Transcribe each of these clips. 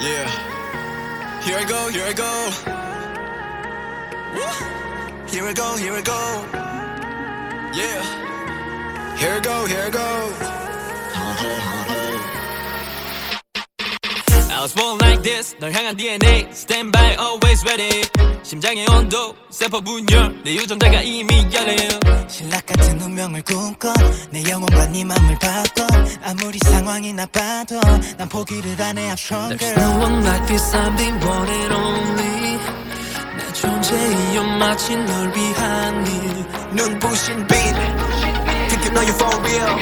Yeah. Here I go, here I go. Woo. Here I go, here I go. Yeah. Here I go, here I go. I was born like this 널 향한 DNA Stand by always ready 심장의 온도 세포 분열 내 유전자가 이미 열려 신락 같은 운명을 꿈꿔 내 영혼과 네 맘을 바꿔 아무리 상황이 나빠도 난 포기를 안해 I'm stronger There's no one like this I'm the one and only 내 존재 이유 마치 널 위한 일 눈부신 빛 특히 너의 for real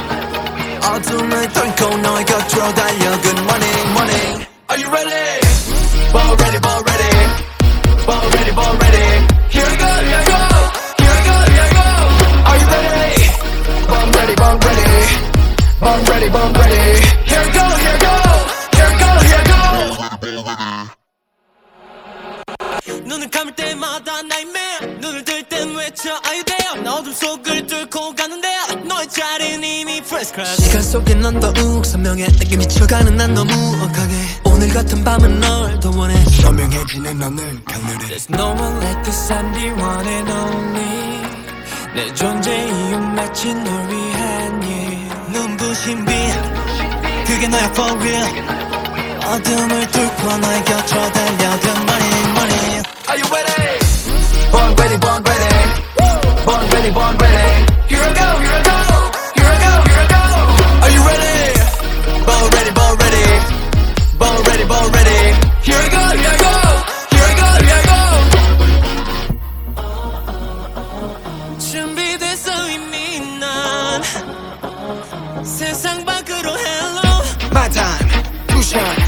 어둠을 뚫고 너의 곁으로 달려 Good morning morning Are you ready? Born ready 감을 때마다 nightmare. 눈을 뜰 땐 외쳐 Are you there? 나 어둠 속을 뚫고 가는데 너의 자리는 이미 class. 시간 속에 넌 더욱 선명해. 내게 미쳐가는 난 너무 억하게. 오늘 같은 밤은 널 더 원해. 선명해지는 너는 강렬해 There's no one like this I'm the one and only. 내 존재 이유 마치 널 위한 일. 눈부신 빛. 그게 너야 for real. 어둠을 뚫고 너의 곁으로 달려 Good Sure.